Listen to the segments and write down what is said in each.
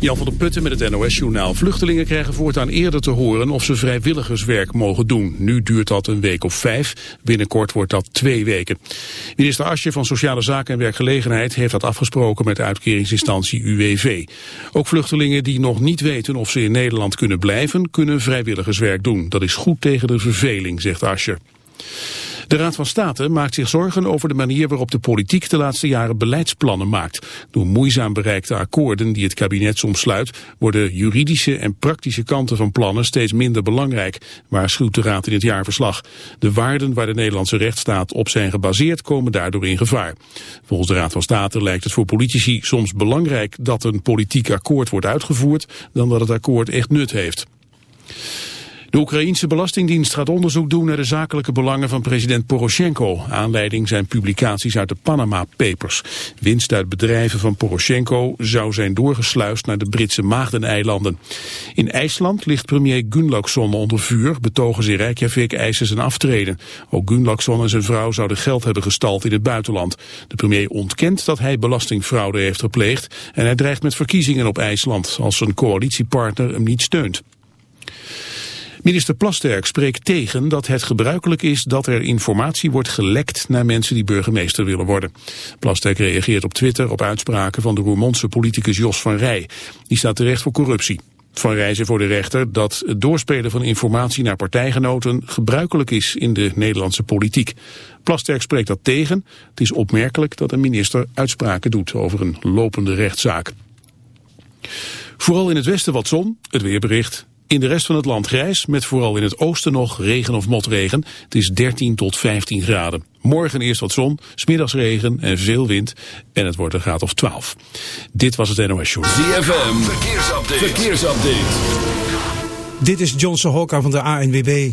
Jan van der Putten met het NOS-journaal. Vluchtelingen krijgen voortaan eerder te horen of ze vrijwilligerswerk mogen doen. Nu duurt dat een week of vijf. Binnenkort wordt dat twee weken. Minister Asje van Sociale Zaken en Werkgelegenheid heeft dat afgesproken met de uitkeringsinstantie UWV. Ook vluchtelingen die nog niet weten of ze in Nederland kunnen blijven, kunnen vrijwilligerswerk doen. Dat is goed tegen de verveling, zegt Asje. De Raad van State maakt zich zorgen over de manier waarop de politiek de laatste jaren beleidsplannen maakt. Door moeizaam bereikte akkoorden die het kabinet soms sluit, worden juridische en praktische kanten van plannen steeds minder belangrijk, waarschuwt de Raad in het jaarverslag. De waarden waar de Nederlandse rechtsstaat op zijn gebaseerd komen daardoor in gevaar. Volgens de Raad van State lijkt het voor politici soms belangrijk dat een politiek akkoord wordt uitgevoerd dan dat het akkoord echt nut heeft. De Oekraïense Belastingdienst gaat onderzoek doen naar de zakelijke belangen van president Poroshenko. Aanleiding zijn publicaties uit de Panama Papers. Winst uit bedrijven van Poroshenko zou zijn doorgesluist naar de Britse Maagdeneilanden. In IJsland ligt premier Gunlaksson onder vuur. Betogers in Reykjavik eisen zijn aftreden. Ook Gunlaksson en zijn vrouw zouden geld hebben gestald in het buitenland. De premier ontkent dat hij belastingfraude heeft gepleegd en hij dreigt met verkiezingen op IJsland als zijn coalitiepartner hem niet steunt. Minister Plasterk spreekt tegen dat het gebruikelijk is dat er informatie wordt gelekt naar mensen die burgemeester willen worden. Plasterk reageert op Twitter op uitspraken van de Roermondse politicus Jos van Rij. Die staat terecht voor corruptie. Van Rij zei voor de rechter dat het doorspelen van informatie naar partijgenoten gebruikelijk is in de Nederlandse politiek. Plasterk spreekt dat tegen. Het is opmerkelijk dat een minister uitspraken doet over een lopende rechtszaak. Vooral in het westen wat zon, het weerbericht. In de rest van het land grijs, met vooral in het oosten nog regen of motregen. Het is 13 tot 15 graden. Morgen eerst wat zon, smiddags regen en veel wind. En het wordt een graad of 12. Dit was het NOS Show. ZFM, verkeersupdate. verkeersupdate. Dit is Johnson Hokka van de ANWB.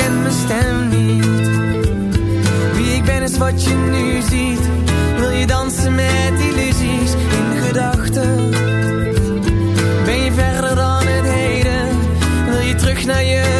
ken mijn stem niet. Wie ik ben is wat je nu ziet. Wil je dansen met illusies in gedachten? Ben je verder dan het heden? Wil je terug naar je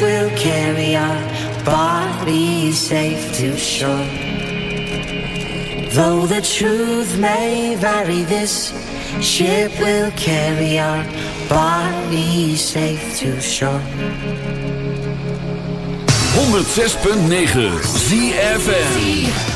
will carry our bodies safe to shore. Though the truth may vary, this ship will carry our bodies safe to shore. 106.9 ZFN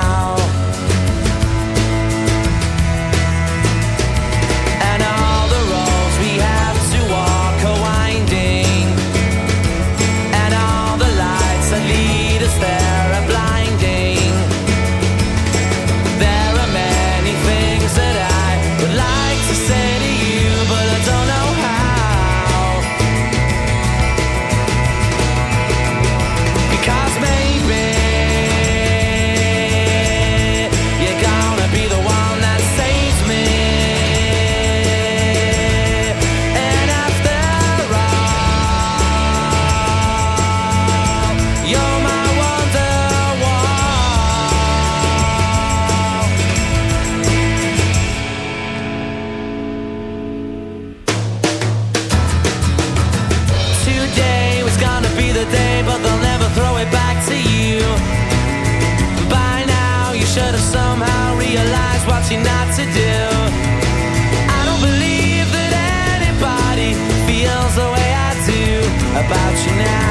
You're not to do. I don't believe that anybody feels the way I do about you now.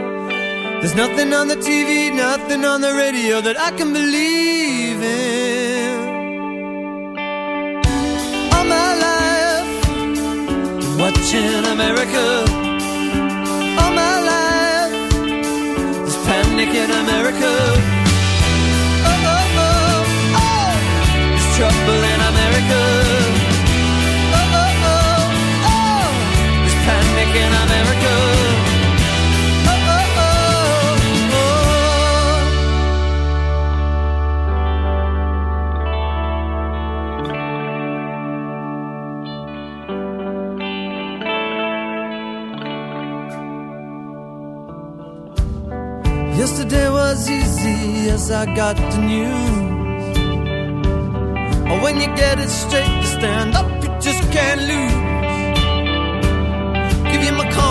There's nothing on the TV, nothing on the radio that I can believe in. All my life, been watching America. All my life, there's panic in America. Oh, oh, oh, oh, there's trouble in America. Oh, oh, oh, oh, there's panic in America. I got the news. Or when you get it straight, you stand up, you just can't lose. Give you my call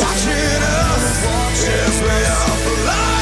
watching us as we all fly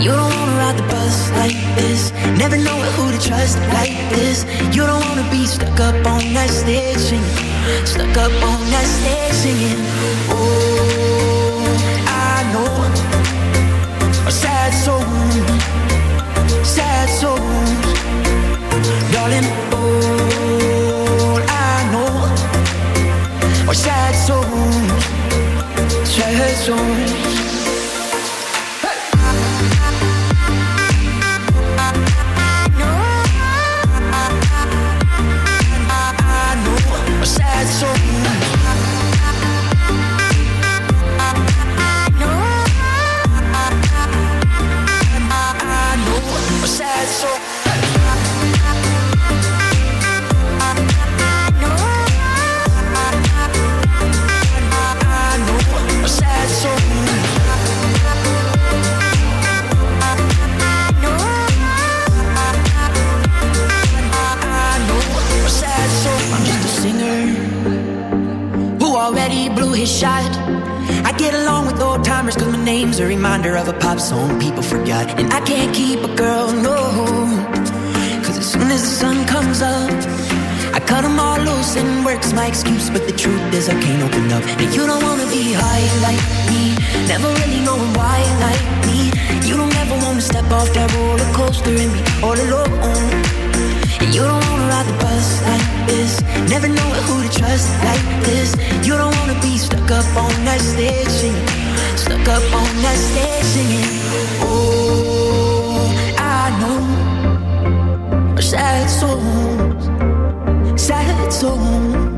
You don't wanna ride the bus like this. Never know who to trust like this. You don't wanna be stuck up on that stage singing. Stuck up on that stage singing. Oh, I know a sad soul, sad souls, darling. All I know are sad souls, sad souls. Excuse. But the truth is, I can't open up. And you don't wanna be high like me, never really knowing why like me. You don't ever wanna step off that roller coaster and be all alone. And you don't wanna ride the bus like this. Never know who to trust like this. You don't wanna be stuck up on that singing. Stuck up on that singing. Oh, I know sad souls, sad souls,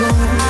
Soul.